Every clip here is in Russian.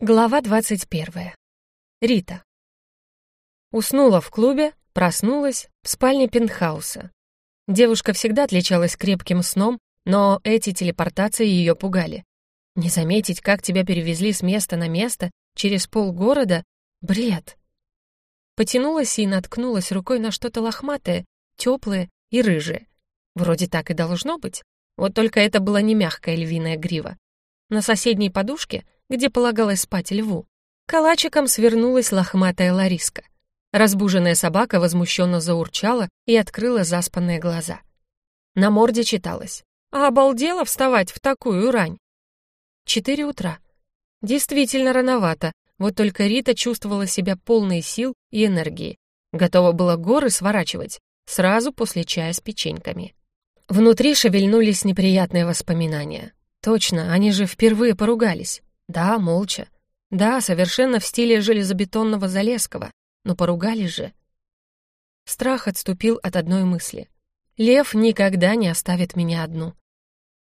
Глава 21. Рита. Уснула в клубе, проснулась в спальне пентхауса. Девушка всегда отличалась крепким сном, но эти телепортации ее пугали. Не заметить, как тебя перевезли с места на место через полгорода — бред. Потянулась и наткнулась рукой на что-то лохматое, теплое и рыжее. Вроде так и должно быть. Вот только это была не мягкая львиная грива. На соседней подушке — где полагалось спать льву, калачиком свернулась лохматая Лариска. Разбуженная собака возмущенно заурчала и открыла заспанные глаза. На морде читалось. «А обалдела вставать в такую рань?» Четыре утра. Действительно рановато, вот только Рита чувствовала себя полной сил и энергии. Готова была горы сворачивать, сразу после чая с печеньками. Внутри шевельнулись неприятные воспоминания. Точно, они же впервые поругались. Да, молча. Да, совершенно в стиле железобетонного Залесского. Но поругались же. Страх отступил от одной мысли. Лев никогда не оставит меня одну.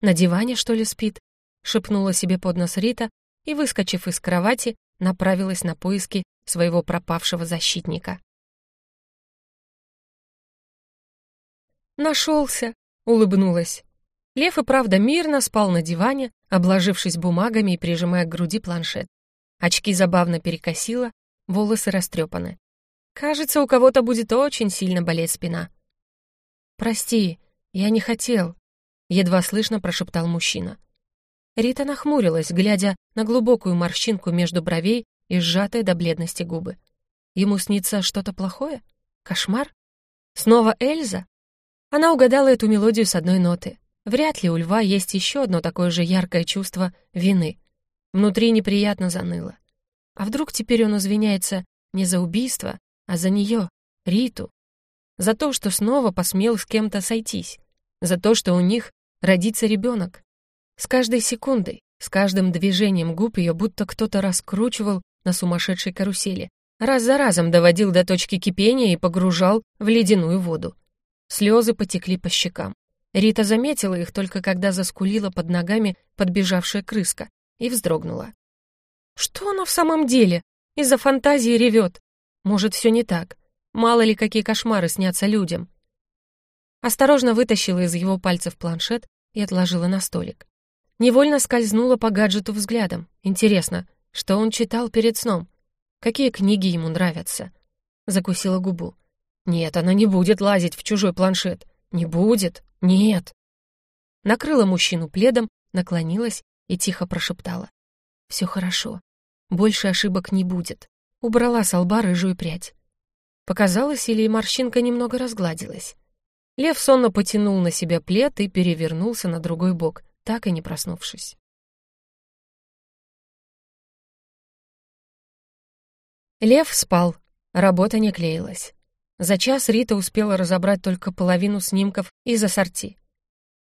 «На диване, что ли, спит?» — шепнула себе под нос Рита и, выскочив из кровати, направилась на поиски своего пропавшего защитника. «Нашелся!» — улыбнулась. Лев и правда мирно спал на диване, обложившись бумагами и прижимая к груди планшет. Очки забавно перекосило, волосы растрепаны. Кажется, у кого-то будет очень сильно болеть спина. «Прости, я не хотел», — едва слышно прошептал мужчина. Рита нахмурилась, глядя на глубокую морщинку между бровей и сжатые до бледности губы. Ему снится что-то плохое? Кошмар? Снова Эльза? Она угадала эту мелодию с одной ноты. Вряд ли у льва есть еще одно такое же яркое чувство вины. Внутри неприятно заныло. А вдруг теперь он извиняется не за убийство, а за нее, Риту? За то, что снова посмел с кем-то сойтись? За то, что у них родится ребенок? С каждой секундой, с каждым движением губ ее будто кто-то раскручивал на сумасшедшей карусели, раз за разом доводил до точки кипения и погружал в ледяную воду. Слезы потекли по щекам. Рита заметила их только когда заскулила под ногами подбежавшая крыска и вздрогнула. Что она в самом деле? Из-за фантазии ревет. Может, все не так. Мало ли, какие кошмары снятся людям. Осторожно вытащила из его пальцев планшет и отложила на столик. Невольно скользнула по гаджету взглядом. Интересно, что он читал перед сном? Какие книги ему нравятся? Закусила губу. Нет, она не будет лазить в чужой планшет. Не будет. «Нет». Накрыла мужчину пледом, наклонилась и тихо прошептала. «Все хорошо. Больше ошибок не будет». Убрала с лба рыжую прядь. Показалось, или морщинка немного разгладилась. Лев сонно потянул на себя плед и перевернулся на другой бок, так и не проснувшись. Лев спал, работа не клеилась. За час Рита успела разобрать только половину снимков из ассорти.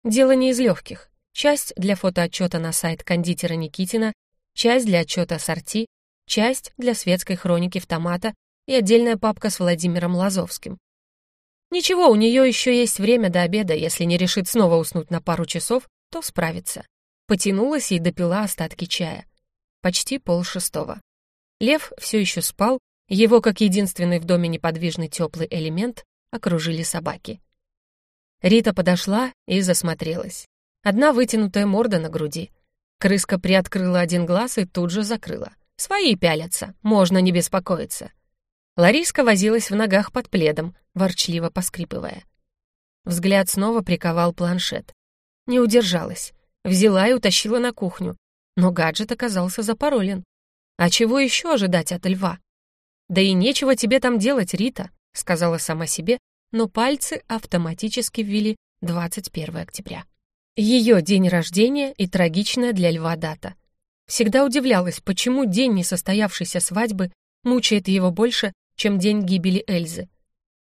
Дело не из легких. Часть для фотоотчета на сайт кондитера Никитина, часть для отчета ассорти, часть для светской хроники в томата и отдельная папка с Владимиром Лазовским. Ничего, у нее еще есть время до обеда, если не решит снова уснуть на пару часов, то справится. Потянулась и допила остатки чая. Почти полшестого. Лев все еще спал, его, как единственный в доме неподвижный теплый элемент, окружили собаки. Рита подошла и засмотрелась. Одна вытянутая морда на груди. Крыска приоткрыла один глаз и тут же закрыла. «Свои пялятся, можно не беспокоиться». Лариска возилась в ногах под пледом, ворчливо поскрипывая. Взгляд снова приковал планшет. Не удержалась. Взяла и утащила на кухню. Но гаджет оказался запаролен. А чего еще ожидать от льва? «Да и нечего тебе там делать, Рита», — сказала сама себе, но пальцы автоматически ввели 21 октября. Ее день рождения и трагичная для льва дата. Всегда удивлялась, почему день несостоявшейся свадьбы мучает его больше, чем день гибели Эльзы.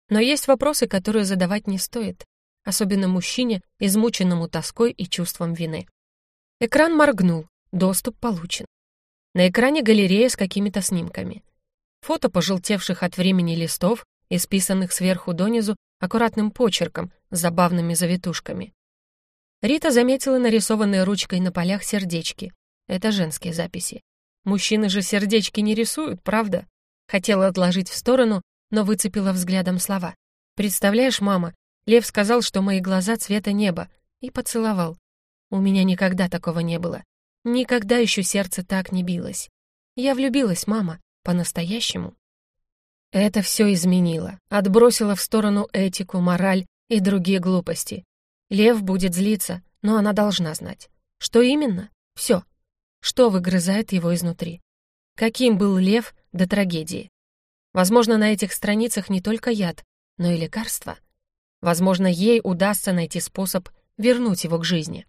Но есть вопросы, которые задавать не стоит, особенно мужчине, измученному тоской и чувством вины. Экран моргнул, доступ получен. На экране галерея с какими-то снимками. Фото пожелтевших от времени листов, исписанных сверху донизу аккуратным почерком с забавными завитушками. Рита заметила нарисованные ручкой на полях сердечки. Это женские записи. Мужчины же сердечки не рисуют, правда? Хотела отложить в сторону, но выцепила взглядом слова. «Представляешь, мама, Лев сказал, что мои глаза цвета неба, и поцеловал. У меня никогда такого не было. Никогда еще сердце так не билось. Я влюбилась, мама, по-настоящему». Это все изменило, отбросило в сторону этику, мораль и другие глупости. Лев будет злиться, но она должна знать. Что именно? Все. Что выгрызает его изнутри? Каким был лев до трагедии? Возможно, на этих страницах не только яд, но и лекарство. Возможно, ей удастся найти способ вернуть его к жизни.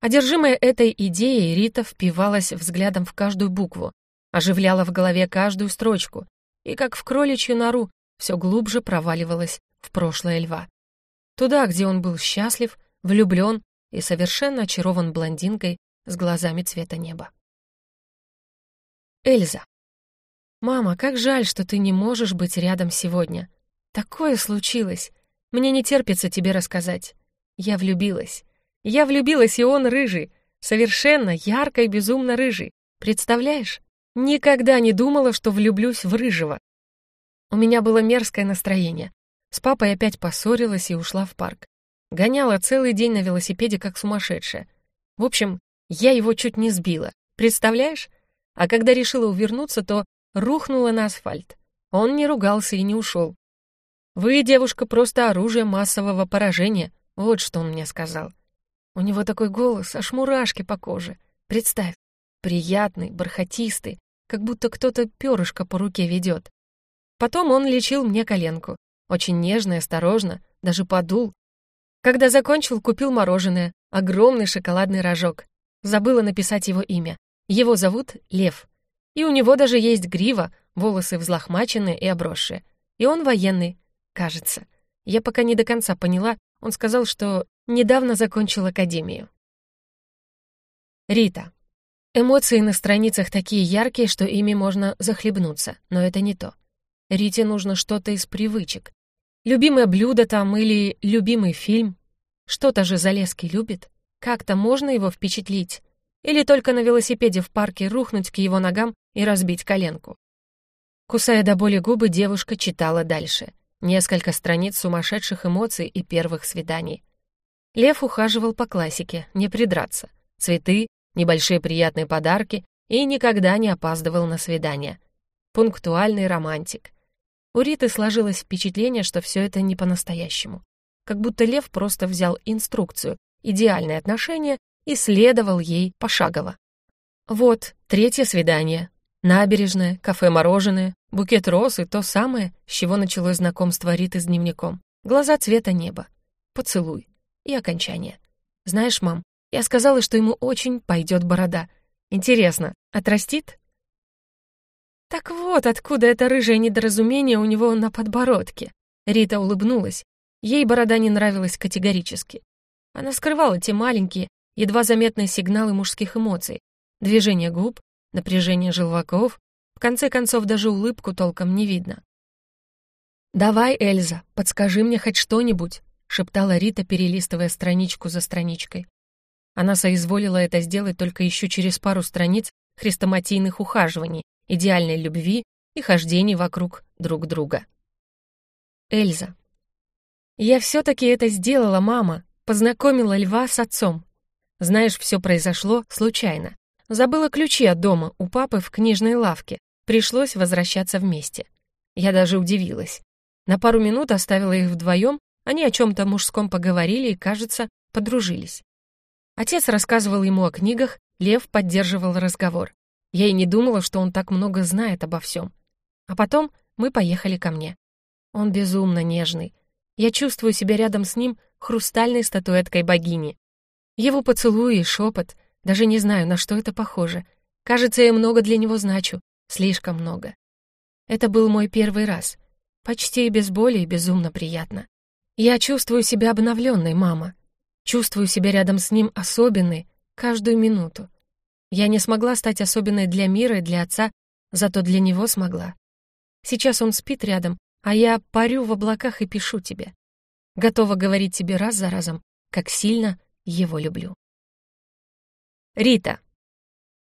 Одержимая этой идеей, Рита впивалась взглядом в каждую букву, оживляла в голове каждую строчку и, как в кроличью нору, все глубже проваливалась в прошлое льва. Туда, где он был счастлив, влюблен и совершенно очарован блондинкой с глазами цвета неба. Эльза. «Мама, как жаль, что ты не можешь быть рядом сегодня. Такое случилось. Мне не терпится тебе рассказать. Я влюбилась. Я влюбилась, и он рыжий. Совершенно ярко и безумно рыжий. Представляешь? Никогда не думала, что влюблюсь в рыжего. У меня было мерзкое настроение. С папой опять поссорилась и ушла в парк. Гоняла целый день на велосипеде, как сумасшедшая. В общем, я его чуть не сбила. Представляешь? А когда решила увернуться, то рухнула на асфальт. Он не ругался и не ушел. «Вы, девушка, просто оружие массового поражения», вот что он мне сказал. У него такой голос, аж мурашки по коже. Представь, приятный, бархатистый, как будто кто-то перышко по руке ведет. Потом он лечил мне коленку. Очень нежно и осторожно, даже подул. Когда закончил, купил мороженое, огромный шоколадный рожок. Забыла написать его имя. Его зовут Лев. И у него даже есть грива, волосы взлохмаченные и обросшие. И он военный, кажется. Я пока не до конца поняла, он сказал, что недавно закончил академию. Рита. Эмоции на страницах такие яркие, что ими можно захлебнуться, но это не то. Рите нужно что-то из привычек. Любимое блюдо там или любимый фильм. Что-то же Залеский любит. Как-то можно его впечатлить. Или только на велосипеде в парке рухнуть к его ногам и разбить коленку. Кусая до боли губы, девушка читала дальше. Несколько страниц сумасшедших эмоций и первых свиданий. Лев ухаживал по классике, не придраться. Цветы, небольшие приятные подарки и никогда не опаздывал на свидания. Пунктуальный романтик. У Риты сложилось впечатление, что все это не по-настоящему. Как будто Лев просто взял инструкцию, идеальные отношения и следовал ей пошагово. Вот, третье свидание. Набережная, кафе-мороженое, букет роз и то самое, с чего началось знакомство Риты с дневником. Глаза цвета неба. Поцелуй. И окончание. Знаешь, мам, я сказала, что ему очень пойдет борода. Интересно, отрастит? Так вот, откуда это рыжее недоразумение у него на подбородке. Рита улыбнулась. Ей борода не нравилась категорически. Она скрывала те маленькие, едва заметные сигналы мужских эмоций. Движение губ, напряжение желваков. В конце концов, даже улыбку толком не видно. «Давай, Эльза, подскажи мне хоть что-нибудь», — шептала Рита, перелистывая страничку за страничкой. Она соизволила это сделать только еще через пару страниц хрестоматийных ухаживаний, идеальной любви и хождений вокруг друг друга. Эльза. «Я все-таки это сделала, мама. Познакомила льва с отцом. Знаешь, все произошло случайно. Забыла ключи от дома у папы в книжной лавке. Пришлось возвращаться вместе. Я даже удивилась. На пару минут оставила их вдвоем, они о чем-то мужском поговорили и, кажется, подружились. Отец рассказывал ему о книгах, Лев поддерживал разговор. Я и не думала, что он так много знает обо всем. А потом мы поехали ко мне. Он безумно нежный. Я чувствую себя рядом с ним хрустальной статуэткой богини. Его поцелуи и шепот, даже не знаю, на что это похоже. Кажется, я много для него значу, слишком много. Это был мой первый раз. Почти без боли и безумно приятно. Я чувствую себя обновленной, мама. Чувствую себя рядом с ним особенной каждую минуту. Я не смогла стать особенной для мира и для отца, зато для него смогла. Сейчас он спит рядом, а я парю в облаках и пишу тебе. Готова говорить тебе раз за разом, как сильно его люблю. Рита.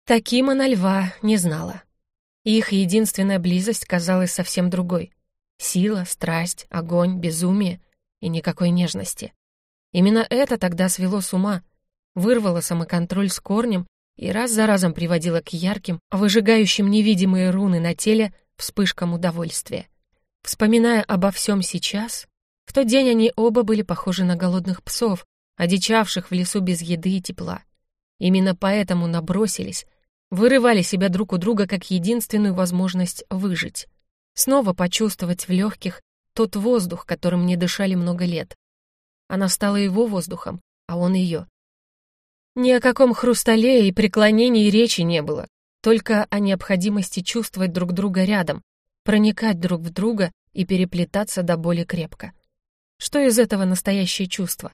Таким она льва не знала. Их единственная близость казалась совсем другой. Сила, страсть, огонь, безумие и никакой нежности. Именно это тогда свело с ума, вырвало самоконтроль с корнем и раз за разом приводило к ярким, выжигающим невидимые руны на теле вспышкам удовольствия. Вспоминая обо всем сейчас, в тот день они оба были похожи на голодных псов, одичавших в лесу без еды и тепла. Именно поэтому набросились, вырывали себя друг у друга как единственную возможность выжить. Снова почувствовать в легких тот воздух, которым не дышали много лет. Она стала его воздухом, а он ее. Ни о каком хрустале и преклонении речи не было, только о необходимости чувствовать друг друга рядом, проникать друг в друга и переплетаться до боли крепко. Что из этого настоящее чувство?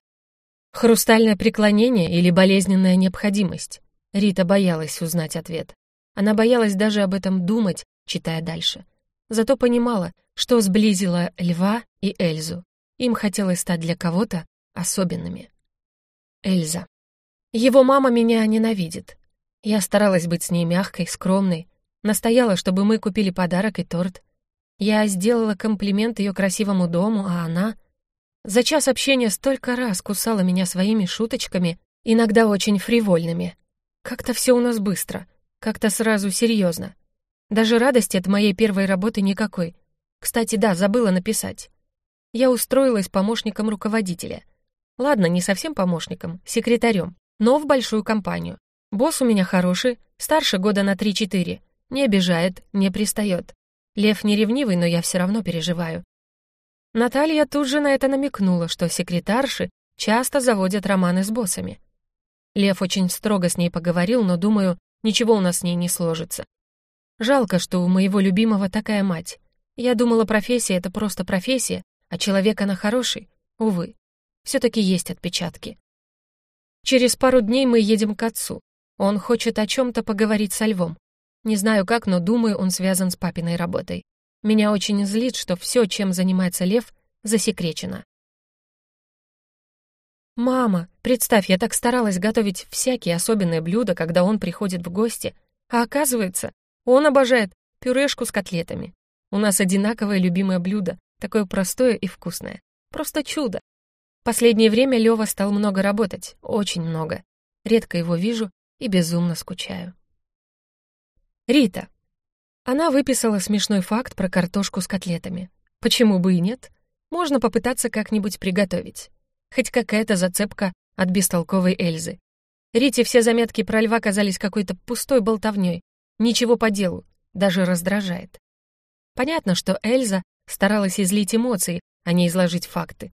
Хрустальное преклонение или болезненная необходимость? Рита боялась узнать ответ. Она боялась даже об этом думать, читая дальше. Зато понимала, что сблизило Льва и Эльзу. Им хотелось стать для кого-то особенными. Эльза. Его мама меня ненавидит. Я старалась быть с ней мягкой, скромной, настояла, чтобы мы купили подарок и торт. Я сделала комплимент ее красивому дому, а она... За час общения столько раз кусала меня своими шуточками, иногда очень фривольными. Как-то все у нас быстро, как-то сразу серьезно. Даже радости от моей первой работы никакой. Кстати, да, забыла написать. Я устроилась помощником руководителя. Ладно, не совсем помощником, секретарем, но в большую компанию. Босс у меня хороший, старше года на 3-4, не обижает, не пристает. Лев не ревнивый, но я все равно переживаю. Наталья тут же на это намекнула, что секретарши часто заводят романы с боссами. Лев очень строго с ней поговорил, но, думаю, ничего у нас с ней не сложится. Жалко, что у моего любимого такая мать. Я думала, профессия — это просто профессия, а человек она хороший. Увы, все-таки есть отпечатки. Через пару дней мы едем к отцу. Он хочет о чем-то поговорить со львом. Не знаю как, но думаю, он связан с папиной работой. Меня очень злит, что все, чем занимается лев, засекречено. «Мама, представь, я так старалась готовить всякие особенные блюда, когда он приходит в гости, а оказывается, он обожает пюрешку с котлетами. У нас одинаковое любимое блюдо, такое простое и вкусное. Просто чудо. Последнее время Лёва стал много работать, очень много. Редко его вижу и безумно скучаю. Рита. Она выписала смешной факт про картошку с котлетами. Почему бы и нет? Можно попытаться как-нибудь приготовить. Хоть какая-то зацепка от бестолковой Эльзы. Рите все заметки про льва казались какой-то пустой болтовней, Ничего по делу, даже раздражает. Понятно, что Эльза старалась излить эмоции, а не изложить факты.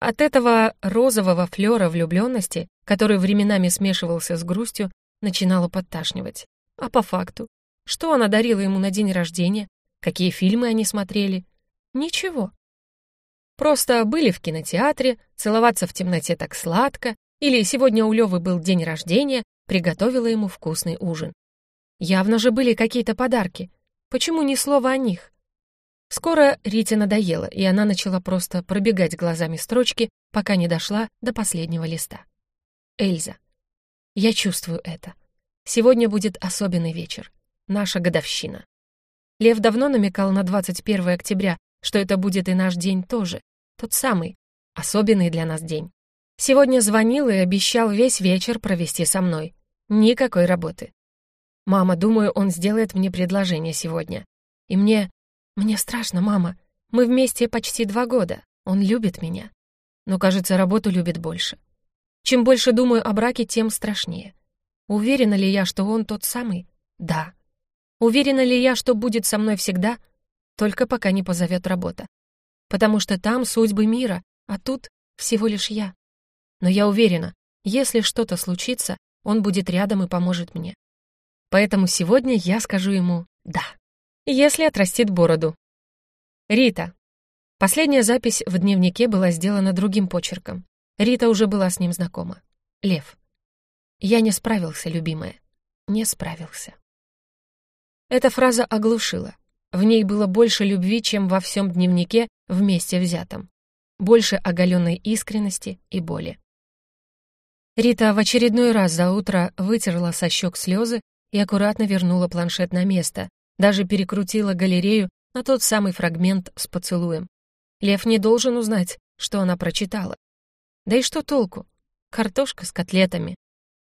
От этого розового флера влюбленности, который временами смешивался с грустью, начинало подташнивать. А по факту? Что она дарила ему на день рождения? Какие фильмы они смотрели? Ничего. Просто были в кинотеатре, целоваться в темноте так сладко, или сегодня у Лёвы был день рождения, приготовила ему вкусный ужин. Явно же были какие-то подарки. Почему ни слова о них? Скоро Рите надоело, и она начала просто пробегать глазами строчки, пока не дошла до последнего листа. Эльза. Я чувствую это. Сегодня будет особенный вечер. Наша годовщина. Лев давно намекал на 21 октября, что это будет и наш день тоже. Тот самый, особенный для нас день. Сегодня звонил и обещал весь вечер провести со мной. Никакой работы. «Мама, думаю, он сделает мне предложение сегодня. И мне... Мне страшно, мама. Мы вместе почти два года. Он любит меня. Но, кажется, работу любит больше. Чем больше думаю о браке, тем страшнее. Уверена ли я, что он тот самый? Да. Уверена ли я, что будет со мной всегда? Только пока не позовет работа. Потому что там судьбы мира, а тут всего лишь я. Но я уверена, если что-то случится, он будет рядом и поможет мне. Поэтому сегодня я скажу ему «да». Если отрастит бороду. Рита. Последняя запись в дневнике была сделана другим почерком. Рита уже была с ним знакома. Лев. Я не справился, любимая. Не справился. Эта фраза оглушила. В ней было больше любви, чем во всем дневнике вместе взятом. Больше оголенной искренности и боли. Рита в очередной раз за утро вытерла со щек слезы и аккуратно вернула планшет на место, даже перекрутила галерею на тот самый фрагмент с поцелуем. Лев не должен узнать, что она прочитала. Да и что толку? Картошка с котлетами.